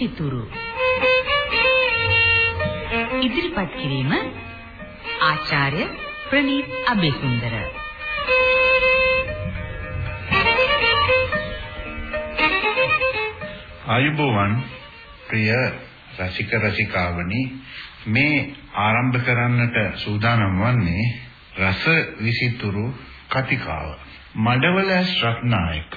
රස විසිතුරු ඉදිරිපත් කිරීම ආචාර්ය ප්‍රනීත් අබේසුන්දර ආයුබෝවන් ප්‍රිය රසික රසිකාවනි මේ ආරම්භ කරන්නට සූදානම් වන්නේ රස විසිතුරු කතිකාව. මඩවල රත්නායක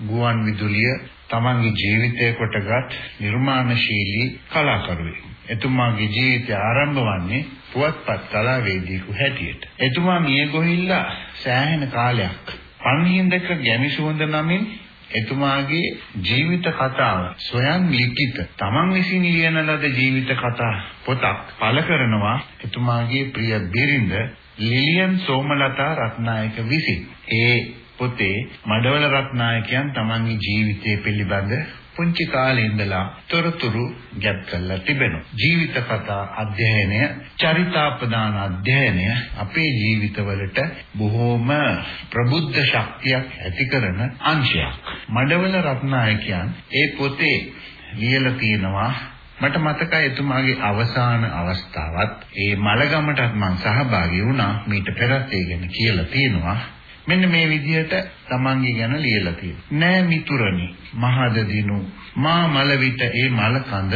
ගුවන් විදුලිය තමන්ගේ ජීවිතය කොටගත් නිර්මාණශීලී කලාකරුවෙක්. එතුමාගේ ජීවිතය ආරම්භ වන්නේ පුවත්පත් කලාවේදියෙකු හැටියට. එතුමා මිය ගොහිල්ලා සෑහෙන කාලයක් පන්හිඳක ගැමි සුවඳ නමින් එතුමාගේ ජීවිත කතාව සොයන් ලිඛිත තමන් විසින් ලියන ලද ජීවිත කතා පොතක් පළ කරනවා එතුමාගේ ප්‍රිය බිරිඳ ලිලියන් සෝමලතා රත්නායක විසින් ඒ පොතේ මඩවල රත්නායකයන් තමන්ගේ ජීවිතය පිළිබඳ පුංචි කාලේ ඉඳලා තොරතුරු ගැබ් කරලා තිබෙනවා. ජීවිත කතා අධ්‍යයනය, චරිතාපදාන අධ්‍යයනය අපේ ජීවිතවලට බොහෝම ප්‍රබුද්ධ ශක්තියක් ඇති කරන අංශයක්. මඩවල රත්නායකයන් ඒ පොතේ ලියලා තියෙනවා මට මතකයි එතුමාගේ අවසාන අවස්ථාවත් ඒ මලගමටත් මම සහභාගී වුණා මීට පෙරත් ඒ ගැන කියලා තියෙනවා මෙන්න මේ විදිහට තමන්ගේ ගැන ලියලා තියෙනවා. නෑ මිතුරනි මහද දිනු මා මල විට ඒ මල කඳ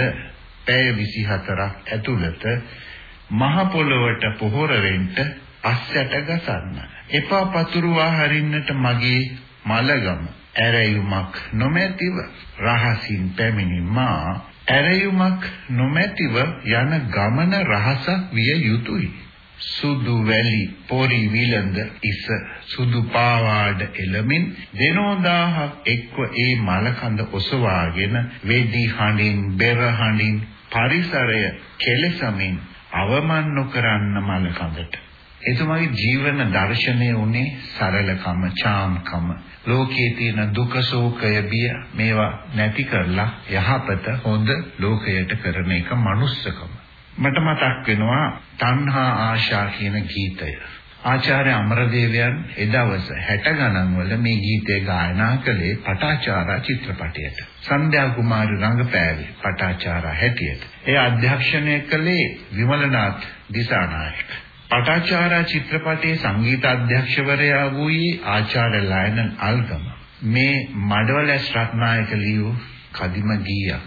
පැය 24ක් ඇතුළත මහ පොළොවට පොහොර වෙන්න අස්සට ගසන්න. එපා පතුරුවා හරින්නට මගේ මලගම ඇරයුමක් නොමැතිව රහසින් පැමිණි මා ඇරයුමක් නොමැතිව යන ගමන රහසක් විය යුතුය. සුදු වැලි පොරි විලඳ ඉස සුදු පාවාඩ එළමින් දෙනෝදාහක් එක්ව ඒ මලකඳ ඔසවාගෙන වෙදි හඬින් බෙර හඬින් පරිසරය කෙලසමින් අවමන් නොකරන්න මලකඳට. එතුමාගේ ජීවන දර්ශනය උනේ සරලකම චාම්කම. ලෝකයේ තියෙන දුක ශෝකය බිය මේවා නැති කරලා යහපත හොඳ ලෝකයට කරන එක manussකම මට මතක් වෙනවා තණ්හා ආශා කියන ගීතය. ආචාර්ය අමරදේවයන් එදවස 60 ගණන් වල මේ ගීතය ගායනා කළේ පටාචාරා චිත්‍රපටයට. සන්ධ්‍යා කුමාරි රංගපෑවේ පටාචාරා හැටියට. ඒ අධ්‍යක්ෂණය කළේ විමලනාත් දිසානායක. පටාචාරා චිත්‍රපටයේ සංගීත අධ්‍යක්ෂවරයා වූයේ ආචාර්ය ලයනල් අල්ගම. මේ මඩවලස් රත්නායක ලියූ කදිම ගීයක්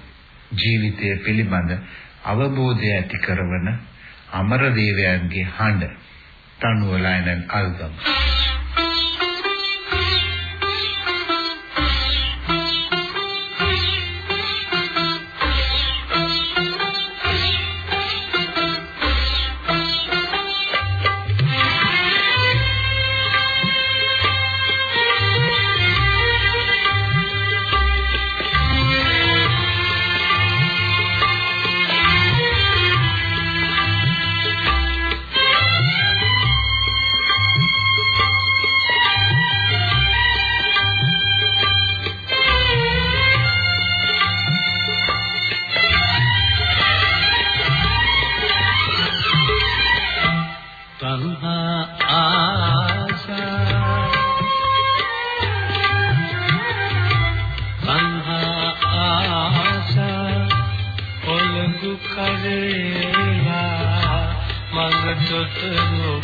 ජීවිතය පිළිබඳ අවබෝධය ඇති කරවන අමරදේවයන්ගේ හඬ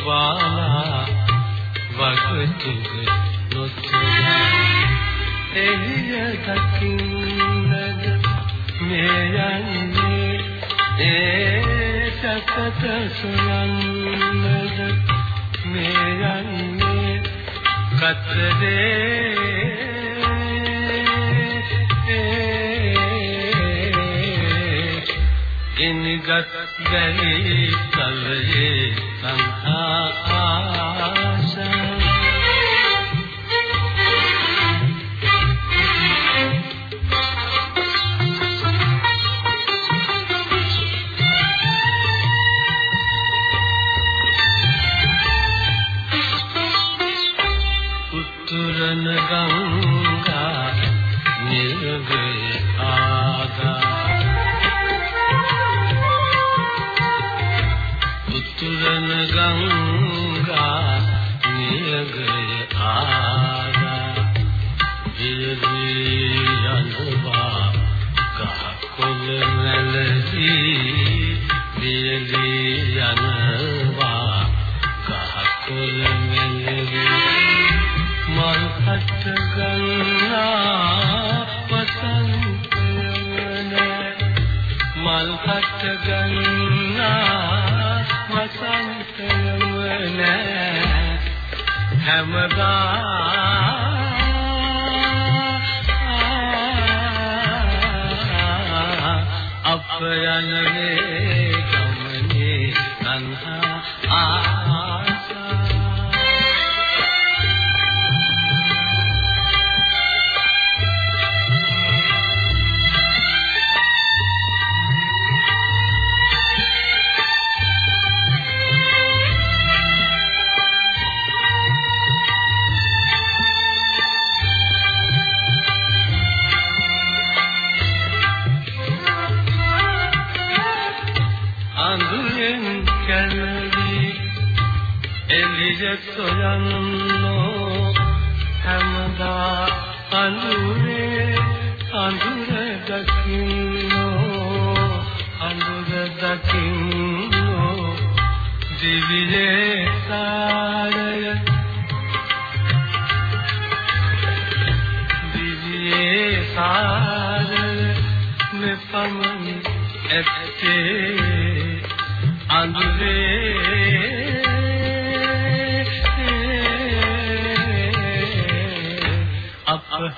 තනුවලයන් අල්ගම ඉනිගත් බැලි තලයේ සංහා ආශා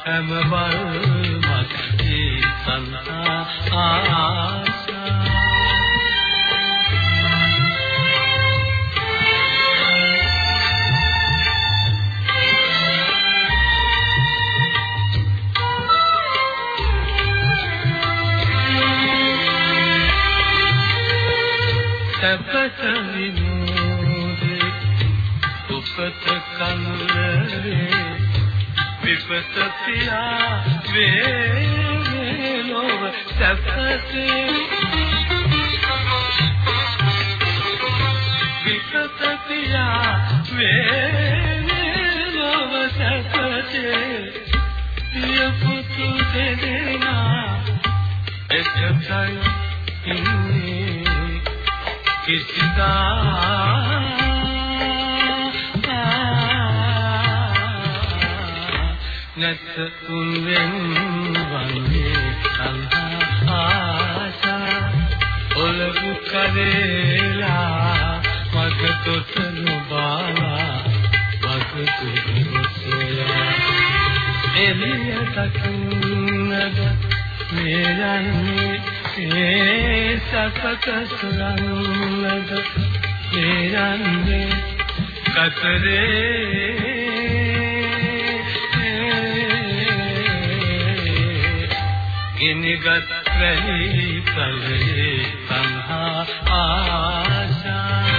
හැම බල් මතේ සංහා ආසා වේ ලොව සැපසේ විපත පියා වේ ලොව සැපසේ පිය පුතු දෙදෙනා එකතයි ඉන්නේ කිසිදා නැත උන්වෙන් වන්නේ සංහා ආශා ඔලබු කරේලා මග තොටනු බාලා මග තුරුසලා එළිය දකින්නද මේ යන්නේ ඒ සකක සුරන්නද මේ යන්නේ කතරේ ගිනිගත් වැලි තලයේ තණ්හා ආශා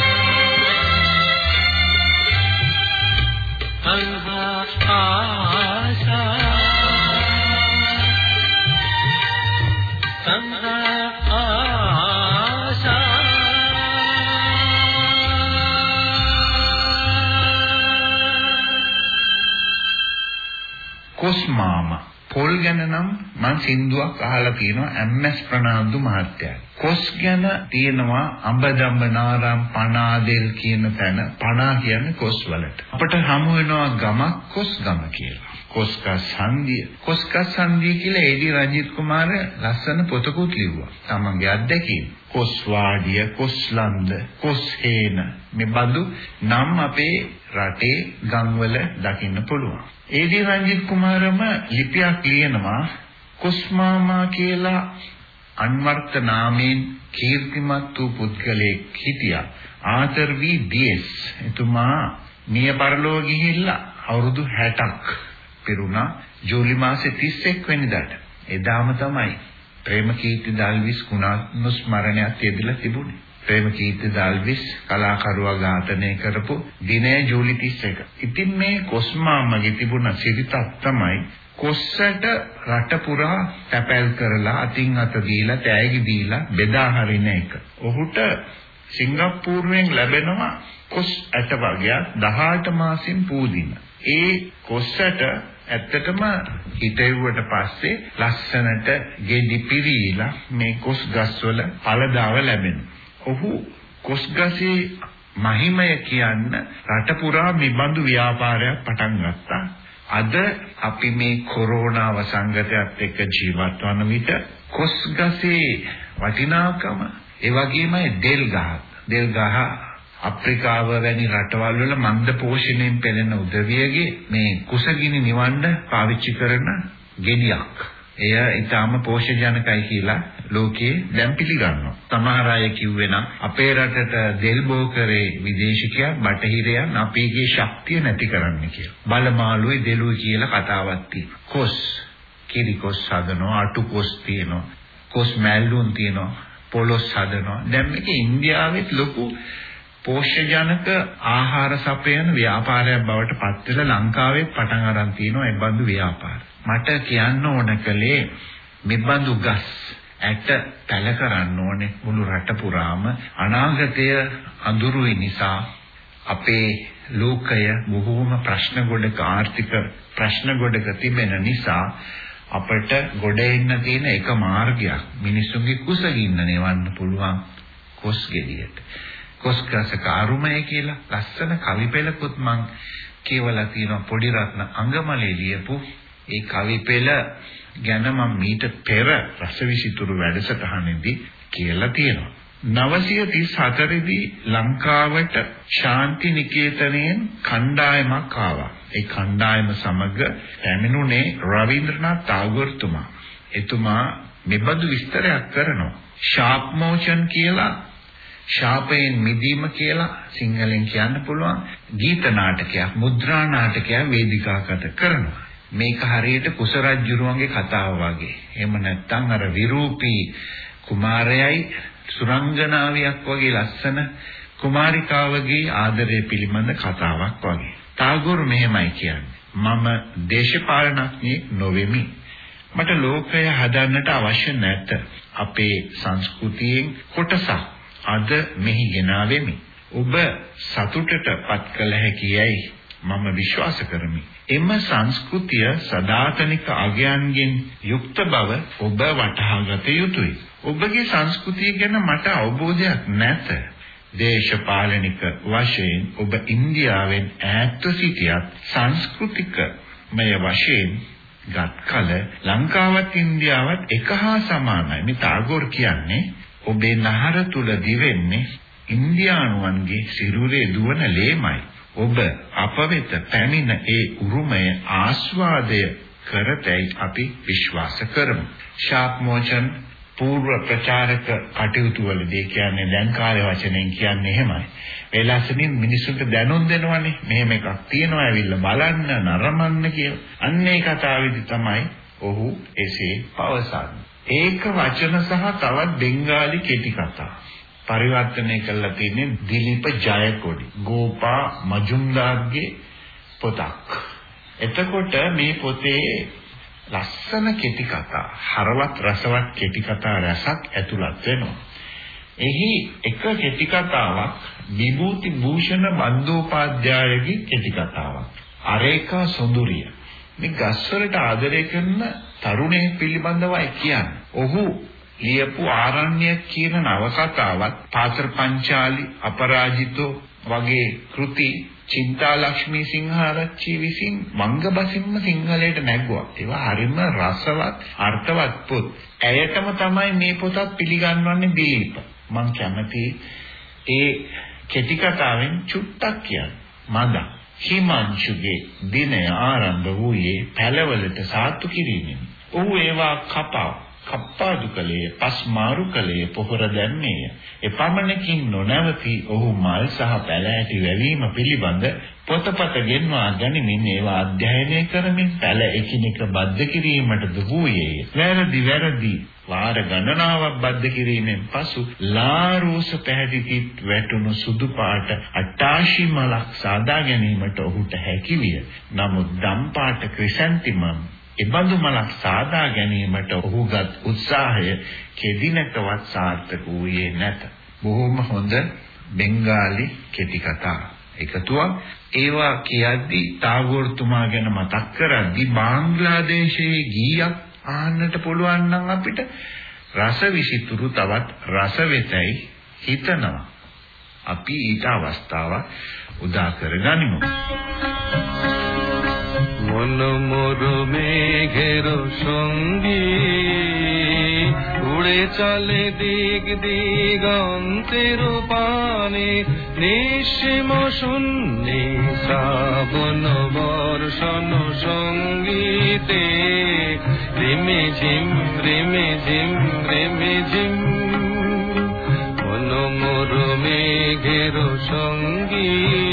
පොල් ගැන නම් මම සින්දුවක් අහලා තියෙනවා එම්.එස්. ප්‍රනාන්දු මහත්තයා. කොස් ගැන තියෙනවා අඹදඹ නාරම් පනාදෙල් කියන තැන පනා කියන්නේ කොස් වලට. අපිට හමු වෙනවා ගමක් කොස් ගම කියලා. කොස්කස් හන්දිය. කොස්කස් හන්දිය කියලා ඒඩි රජිත් කුමාර ලස්සන පොතකුත් ලිව්වා. තමන්ගේ අත්දැකීම්. කොස් වාඩිය, කොස්ලන්ද, කොස්හේන මේ බඳු නම් අපේ රටේ ගම්වල දකින්න පුළුවන්. ඒඩි රංජිත් කුමාරම ලිපියක් ලියනවා කොස්මාමා කියලා අන්වර්ථ නාමයෙන් කීර්තිමත් වූ පුද්ගලයෙක් හිටියා. ආතර් වී ඩීඑස් එතුමා මිය පරලෝ ගිහිල්ලා අවුරුදු 60ක් පිරුණා ජූලි මාසේ 31 වෙනිදාට. එදාම තමයි ප්‍රේමකීර්ති දල්විස් කුණානුස්මරණයක් යෙදලා තිබුණේ. ප්‍රේමකීර්ති දල්විස් කලාකරුවා ඝාතනය කරපු දිනය ජූලි 31. ඉතින් මේ කොස්මාමගේ තිබුණ සිරිතක් තමයි කොස්සට රට පුරා තැපැල් කරලා අතින් අත දීලා තෑගි දීලා බෙදා හරින එක. ඔහුට සිංගප්පූරුවෙන් ලැබෙනවා කොස් ඇට වර්ගයක් 18 මාසින් පූදින. ඒ කොස්සට ඇත්තටම හිතෙව්වට පස්සේ ලස්සනට ගෙඩි පිරීලා මේ කොස් ගස්වල පළදාව ලැබෙනවා. ඔහු කොස් ගසේ මහිමය කියන්න රට පුරා මෙබඳු ව්‍යාපාරයක් පටන් ගත්තා. අද අපි මේ කොරෝනා වසංගතයත් එක්ක ජීවත් වන විට කොස්ගසේ වටිනාකම ඒ වගේමයි දෙල් ගහ. දෙල් ගහ අප්‍රිකාව වැනි රටවල් වල මන්ද පෝෂණයෙන් පෙළෙන උදවියගේ මේ කුසගිනි නිවන්න පාවිච්චි කරන ගෙඩියක්. එය ඊටාම පෝෂජනකයි කියලා ලෝකයේ දැන් පිළිගන්නවා. සමහර අය කිව්වේ නම් අපේ රටට දෙල් බෝකරේ විදේශිකයන් බටහිරයන් අපේගේ ශක්තිය නැති කරන්න කියලා. බලමාළුවේ දෙලුයි කියලා කතාවක් තියෙනවා. කොස් කිරි කොස් හදනවා, අටු කොස් තියෙනවා, කොස් මැල්ලුන් තියෙනවා, පොලොස් හදනවා. දැන් මේක ඉන්දියාවෙත් ලොකු පෝෂ්‍යජනක ආහාර සපයන ව්‍යාපාරයක් බවට පත් වෙලා ලංකාවේ පටන් අරන් තියෙනවා ඒ බඳු ව්‍යාපාර. මට කියන්න ඕන කලේ මෙබඳු ගස් ඇට පැල කරන්න ඕනේ. මුළු රට පුරාම අනාගතය අඳුරුයි නිසා අපේ ලෝකය බොහෝම ප්‍රශ්න ගොඩක ආර්ථික ප්‍රශ්න ගොඩක තිබෙන නිසා අපට ගොඩ එන්න තියෙන එක මාර්ගයක්. මිනිසුන්ගේ කුසගින්න නිවන්න පුළුවන් කොස් ගෙඩියට. කොස්කසක අරුමය කියලා ලස්සන කවි පෙළකුත් මං කියවලා තියෙනවා පොඩි රත්න අංගමලේ ලියපු ඒ කවි පෙළ ගැන මම මීට පෙර රසවිසිතුරු වැඩසටහනේදී කියලා තියෙනවා 934 දී ලංකාවට ශාන්ති නිකේතනයෙන් කණ්ඩායමක් ආවා. ඒ කණ්ඩායම සමග පැමිණුනේ රවීන්ද්‍රනාත් tagore තුමා. එතුමා මෙබඳු විස්තරයක් කරනවා. ශාප් මෝචන් කියලා ශාපයෙන් මිදීම කියලා සිංහලෙන් කියන්න පුළුවන් ගීත නාටකයක් මුද්‍රා නාටකයක් වේදිකාගත කරනවා. මේක හරියට කුසරජ්ජුරුවන්ගේ කතාව වගේ. එහෙම නැත්නම් අර විරූපී කුමාරයයි සුරංගනාවියක් වගේ ලස්සන කුමාරිකාවගේ ආදරය පිළිබඳ කතාවක් වගේ. ටාගෝර් මෙහෙමයි කියන්නේ. මම දේශපාලනඥයෙක් නොවෙමි. මට ලෝකය හදන්නට අවශ්‍ය නැත. අපේ සංස්කෘතියෙන් කොටසක් අද මෙහි ගෙනාවෙමි. ඔබ සතුටට පත් කළ හැකියයි මම විශ්වාස කරමි. එම සංස්කෘතිය සදාතනික අගයන්ගෙන් යුක්ත බව ඔබ වටහාගත යුතුයි. ඔබගේ සංස්කෘතිය ගැන මට අවබෝධයක් නැත. දේශපාලනික වශයෙන් ඔබ ඉන්දියාවෙන් ඈත්ව සිටියත් සංස්කෘතිකමය වශයෙන් ගත් කල ලංකාවත් ඉන්දියාවත් එක හා සමානයි. මේ ටාගෝර් කියන්නේ ඔබේ නහර තුල දිවෙන්නේ ඉන්දියානුවන්ගේ සිරුරේ දුවන ලේමයි. ඔබ අප වෙත පැමිණ ඒ උරුමය ආස්වාදය කරතයි අපි විශ්වාස කරමු. ශාප් මොචන් පූර්ව ප්‍රචාරක කටයුතු වලදී කියන්නේ දැන් කාලේ වචනෙන් කියන්නේ එහෙමයි. ඒ ලස්සනින් මිනිසුන්ට දැනුම් දෙනවනේ. මෙහෙම එකක් තියෙනවා ඇවිල්ලා බලන්න නරමන්න කියලා. අන්න ඒ කතාවේදී තමයි ඔහු එසේ පවසන්නේ. ඒක වචන සහ තවත් බෙන්ගාලි කෙටි කතා. පරිවර්තනය කරලා තියෙන්නේ දිලීප ජයකොඩි. ගෝපා මජුම්දාර්ගේ පොතක්. එතකොට මේ පොතේ ලස්සන කෙටි කතා, හරවත් රසවත් කෙටි කතා රසක් ඇතුළත් වෙනවා. එහි එක කෙටි කතාවක් විභූති භූෂණ බන්දෝපාධ්‍යායගේ කෙටි කතාවක්. අරේකා සොඳුරිය. මේ ගස්වලට ආදරය කරන තරුණයෙක් පිළිබඳවයි කියන්නේ. ඔහු ලියපු ආරණ්‍ය කියන නවකතාවත් පාත්‍ර පංචාලි අපරාජිතෝ වගේ කෘති චින්තාලක්ෂ්මී සිංහාරච්චි විසින් වංගබසින්ම සිංහලයට නැගුවා. ඒවා හරිම රසවත් අර්ථවත් පොත්. ඇයටම තමයි මේ පොතත් පිළිගන්වන්නේ දිලීප. මම කැමති ඒ කෙටි කතාවෙන් චුට්ටක් කියන්න. මද හිමාංශුගේ දිනය ආරම්භ වූයේ පැලවලට සාත්තු කිරීමෙන්. ඔහු ඒවා කපා කප්පාදු කලේ පස් මාරු කලේ පොහොර දැම්මේය. එපමණකින් නොනවති ඔහු මල් සහ පැලෑටි වැවීම පිළිබඳ පොතපත ගෙන්වා ගනිමින් ඒවා අධ්‍යයනය කරමින් පැල එකිනෙක බද්ධ කිරීමටද වූයේය. වැරදි වැරදි වාර ගණනාවක් බද්ධ කිරීමෙන් පසු ලාරෝස පැහැදිලිත් වැටුණු සුදු පාට අටාශි මලක් සාදා ගැනීමට ඔහුට හැකි විය. නමුත් දම් පාට ක්‍රිසැන්තිමම් එබඳු මලක් සාදා ගැනීමට ඔහුගත් උත්සාහය කෙදිනකවත් සාර්ථක වූයේ නැත. බොහොම හොඳ බෙන්ගාලි කෙටි කතා එකතුවක්. ඒවා කියද්දී ටාගෝර් තුමා ගැන මතක් කරද්දී බංග්ලාදේශයේ ගීයක් අහන්නට පුළුවන් නම් අපිට රස විසිතුරු තවත් රස වෙතයි හිතනවා. අපි ඊට අවස්ථාවක් උදා කරගනිමු. মন মোর মেঘের সঙ্গী। উড়ে চলে দিক দিগন্তের পানে, নিঃসীম শূন্যে শ্রাবণ বর্ষণ সঙ্গীতে। রিমে ঝিম রিমে ঝিম রিমে ঝিম। মন মোর মেঘের সঙ্গী।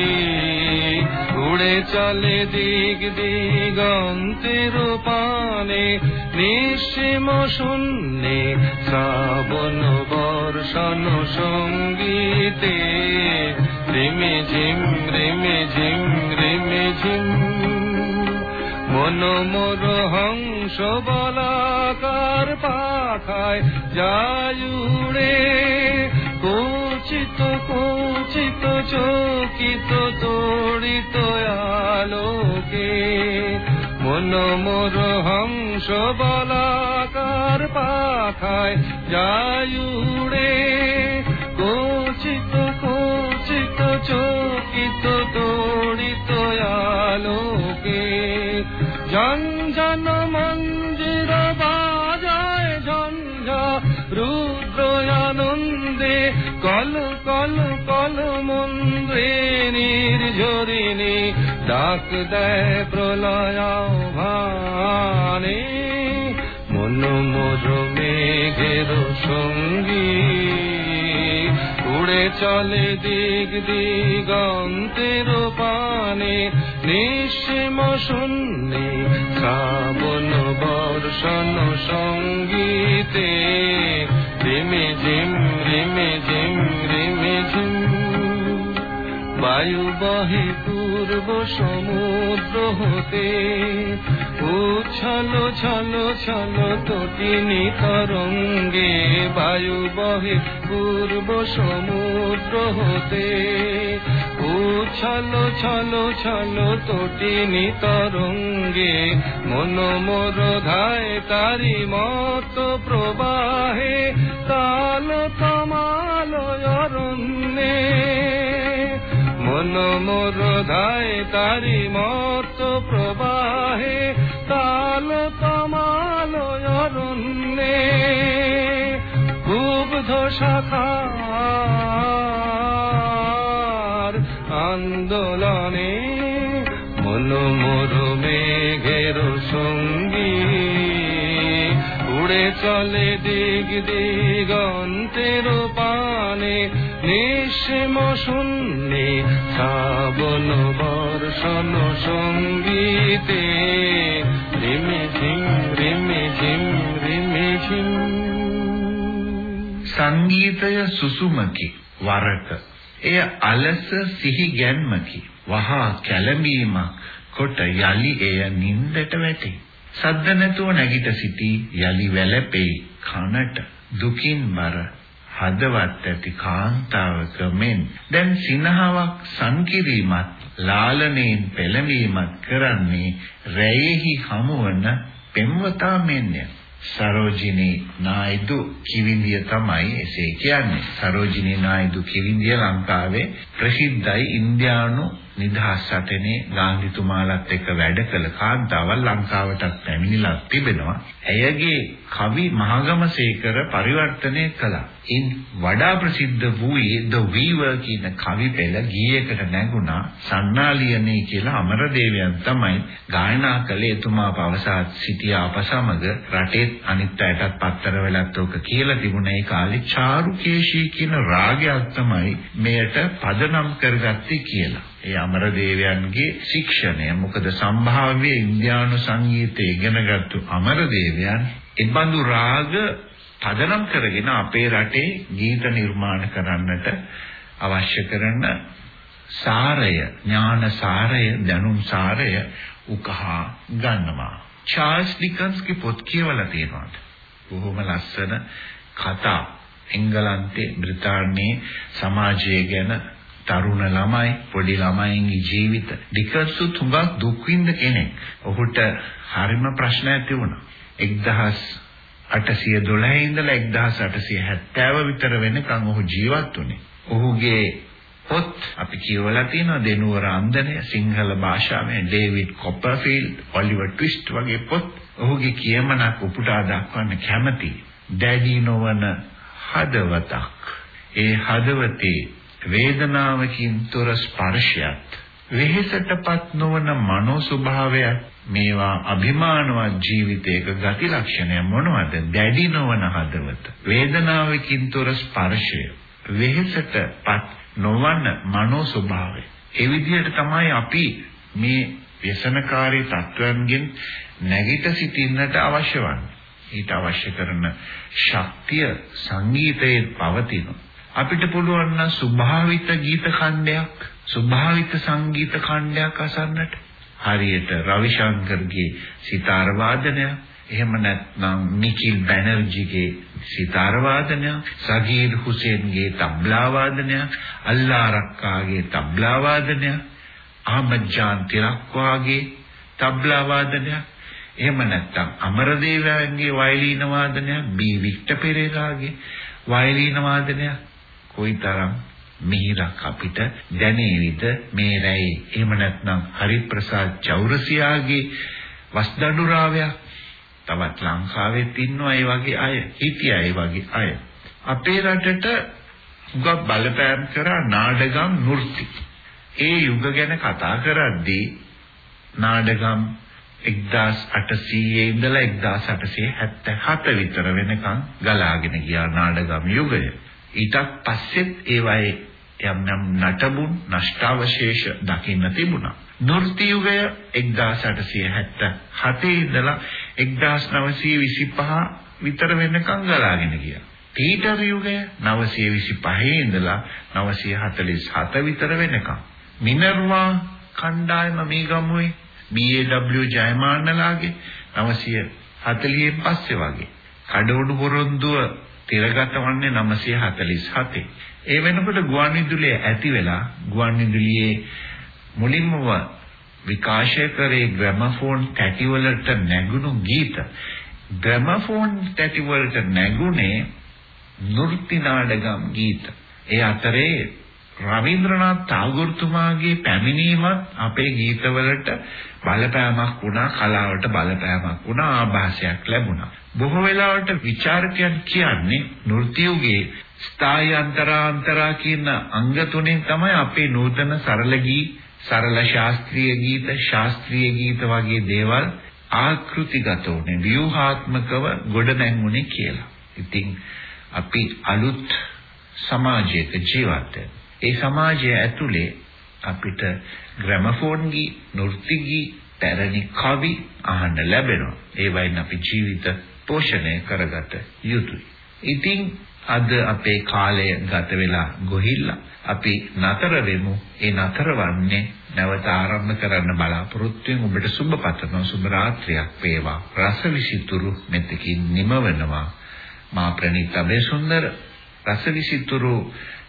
চলে দিক দিগন্তের পানে নিঃসীম শূন্যে শ্রাবণ বর্ষণ সঙ্গীতে। রিমে ঝিম রিমে ঝিম রিমে ঝিম। মন মোর হংস বলাকার পাখায় যায়ুড়ে কুচিত কুচিত চকিত তড়িত আলোকে। মন মোর হংস বলাকার পাখায় যায়ুড়ে কুচিত কুচিত চকিত তড়িত আলোকে। ঝঞ্ঝন মঞ্জির বাজায় ঝঞ্ঝা রুদ্র আনন্দে কল কল কল মন্দ্রে নির্ঝরিণী, ডাক দেয় প্রলয় ভানে। মন মোর মেঘের সঙ্গী, উড়ে চলে দিক দিগন্তের পানে। নিঃসীম শূন্যে শ্রাবণ বর্ষণ সঙ্গীতে রিমে ঝিম রিমে ঝিম রিমে ঝিম। বায়ু বহে পূর্ব সমুদ্র হতে উছল ছল ছল তটিনী তরঙ্গে বায়ু বহে পূর্ব সমুদ্র হতে উছল ছলো ছলো তটিনী তরঙ্গে মন মোর ধায় তারি মত প্রবাহে। তাল তমাল অরণ্যে। মন মোর ধায় তারি মত প্রবাহে। তাল তমাল অরণ্যে। কুব্ধ শাখার আন্দোলনে মনোমোধ মেঘের সঙ্গী। উড়ে চলে দিগ দিগন্তের পানে নিঃসীম শূন্যে শ্রাবণ বর্ষণ সঙ্গীতে। রিমে ঝিম, রিমি ঝিম রিমি ঝিম। ಸಂಗೀತಯ ಸುಸುಮಕ್ಕೆ ವರಕ එය අලස සිහි ගැන්මකි. වහා කැළඹීමක් කොට යලි එය නින්දට වැටේ. සද්ද නැතුව නැගිට සිටී යලි වැළපෙයි කනට. දුකින් බර හදවත් ඇති කාන්තාවක මෙන්. දැන් සිනහාවක් සංකිරීමත් ලාලනයෙන් පෙළඹීමත් කරන්නේ රැයෙහි හමුවන පෙම්වතා මෙන්ය. සරෝජිනී නායිදු කිවිඳිය තමයි එසේ කියන්නේ. සරෝජිනී නායිදු කිවිඳිය ලංකාවේ ප්‍රසිද්ධයි ඉන්දියානු නිදහස් සටනේ ගාන්ධිතුමාලත් එක්ක වැඩ කළ කාන්තාවක් ලංකාවටත් පැමිණිලා තිබෙනවා. ඇයගේ කවි මහගමසේකර පරිවර්තනය කළා. ඉන් වඩා ප්‍රසිද්ධ වූයේ The Weaver කියන කවි පෙළ ගීයකට නැගුණා. සන්නාලියනේ කියලා අමරදේවයන් තමයි ගායනා කළේ. එතුමා පවසා සිටිය අප සමග රටේ අනිත් අයටත් පත්තර වෙලත් ඔක කියලා තිබුණා. ඒ කාලේ චාරුකේශී කියන රාගයක් තමයි මෙයට පදනම් කරගත්තේ කියලා. ඒ අමරදේවයන්ගේ ශික්ෂණය. මොකද සම්භාව්‍ය ඉන්දියානු සංගීතය ඉගෙනගත්තු අමරදේවයන් ඉබඳු රාග පදනම් කරගෙන අපේ රටේ ගීත නිර්මාණ කරන්නට අවශ්‍ය කරන සාරය ඥාන සාරය දැනුම් සාරය උකහා ගන්නවා. චාල්ස් ඩිකන්ස්ගේ පොත් කියවලා තියෙනවා. බොහොම ලස්සන කතා. එංගලන්තේ බ්‍රිතාන්‍යයේ සමාජය ගැන තරුණ ළමයි පොඩි ළමයින්ගේ ජීවිත ඩිකන්ස් තුඟක් දුක් විඳ කෙනෙක්. ඔහුට හරිම ප්‍රශ්න ඇති වුණා. 1812 ඉඳලා 1870 විතර වෙනකන් ඔහු ජීවත් වුණේ. ඔහුගේ පොත් අපි කියවලා තියෙනවා දෙනුවර අන්දනය සිංහල භාෂාවෙන් ඩේවිඩ් කොපර්ෆීල්ඩ් ඔලිවර් ට්විස්ට් වගේ පොත් ඔහුගේ කියමනක් උපුටා දක්වන්න කැමති දැඩි නොවන හදවතක් ඒ හදවතේ වේදනාවකින් තොර ස්පර්ශයක් වෙහෙසටපත් නොවන මනෝ ස්වභාවයක් මේවා අභිමානවත් ජීවිතයක ගති ලක්ෂණය මොනවද දැඩි නොවන හදවත වේදනාවකින් තොර ස්පර්ශය වෙහෙසටපත් නොවන මනෝ ස්වභාවය. ඒ විදිහට තමයි අපි මේ ව්‍යසනකාරී තත්වයන්ගෙන් නැගිට සිටින්නට අවශ්‍ය වන්නේ. ඊට අවශ්‍ය කරන ශක්තිය සංගීතයේ පවතින. අපිට පුළුවන් නම් ස්වභාවිත ගීත ඛණ්ඩයක්, ස්වභාවිත සංගීත ඛණ්ඩයක් අසන්නට. හරියට රවිශංකර්ගේ සිතාර වාදනයක් එහෙම නැත්නම් නිකිල් බැනර්ජිගේ සිතාර වාදනයක්, සගීර් හුසේන්ගේ තබ්ලා වාදනයක්, අල්ලා රක්කාගේ තබ්ලා වාදනයක්, අහමද් ජාන් තිරක්වාගේ තබ්ලා වාදනයක්, එහෙම නැත්නම් අමරදේවයන්ගේ වයලීන වාදනයක්, බී වික්ටර් පෙරේරාගේ වයලීන වාදනයක්. කොයිතරම් මිහිරක් අපිට දැනේවිද මේ රැයි එහෙම නැත්නම් හරිප්‍රසාද් චෞරසියාගේ වස්දඩු රාවයක් තවත් ලංකාවෙත් ඉන්නවා ඒ වගේ අය. හිටියා ඒ වගේ අය. අපේ රටට උගක් බලපෑම් කරා නාඩගම් නෘත්‍ය. ඒ යුග ගැන කතා කරද්දී නාඩගම් 1800 ඉඳලා 1877 විතර වෙනකන් ගලාගෙන ගියා නාඩගම් යුගය. ඊටත් පස්සෙත් ඒවායේ යම් යම් නටබුන් නෂ්ටාවශේෂ දකින්න තිබුණා. නෘත්‍ය යුගය 1877 ඉඳලා 1925 විතර වෙනකන් ගලාගෙන ගියා. තීටර් යුගය 925 ඉඳලා 947 විතර වෙනකන්. මිනර්වා කණ්ඩායම මේ ගමුවේ BAW ජයමාන්නලාගේ 940 පස්සේ වගේ. කඩවඩු පොරොන්දුව තිරගත වන්නේ 947. ඒ වෙනකොට ගුවන්විදුලිය ඇති වෙලා ගුවන්විදුලියේ මුලින්ම විකාශය කරේ ග්‍රැමෆෝන් තැටිවලට නැගුණු ගීත. ග්‍රැමෆෝන් තැටිවලට නැගුණේ නෘත්‍ය නාටකම් ගීත. ඒ අතරේ රවීන්ද්‍රනාත් tagore තුමාගේ පැමිණීමත් අපේ ගීතවලට බලපෑමක් වුණා කලාවට බලපෑමක් වුණා ආభాසයක් ලැබුණා. බොහෝ වෙලාවට ਵਿਚාරකයන් කියන්නේ නෘත්‍ය යුගයේ ස්ථායි අන්තරාන්තරා කියන අංග තුනෙන් තමයි අපේ නූතන සරල ගී සරල ශාස්ත්‍රීය ගීත ශාස්ත්‍රීය ගීත වගේ දේවල් ආකෘතිගත උනේ ව්‍යුහාත්මකව ගොඩනැගුණේ කියලා. ඉතින් අපි අලුත් සමාජයක ජීවත් ඒ සමාජය ඇතුලේ අපිට ග්‍රැමෆෝන් ගී, නෘත්‍ය ගී, පැරණි කවි අහන්න ලැබෙනවා. ඒ වයින් අපි ජීවිත පෝෂණය කරගත යුතුයි. ඉතින් අද අපේ කාලය ගත වෙලා ගොහිල්ලා අපි නතර වෙමු. ඒ නතර වන්නේ නැවත ආරම්භ කරන්න බලාපොරොත්තු වෙන ඔබට සුබ පතනවා සුබ රාත්‍රියක් වේවා. රස විසිතුරු මෙතකින් නිමවනවා. මා ප්‍රණීත අබේසුන්දර රස විසිතුරු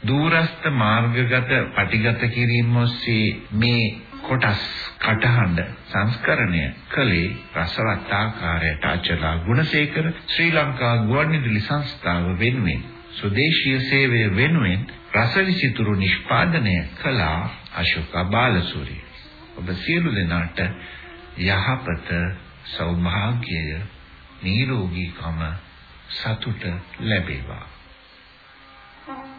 දූරස්ත මාර්ගගත පටිගත කිරීම ඔස්සේ මේ කොටස් කටහඬ සංස්කරණය කළේ රසවත් ආකාරයට අචලා ගුණසේකර ශ්‍රී ලංකා ගුවන්විදුලි සංස්ථාව වෙනුවෙන් සුදේශීය සේවය වෙනුවෙන් රසවිසිතුරු නිෂ්පාදනය කළා අශෝක බාලසූරිය. ඔබ සියලු දෙනාට යහපත සෞභාග්‍යය නිරෝගීකම සතුට ලැබේවා. Thank you.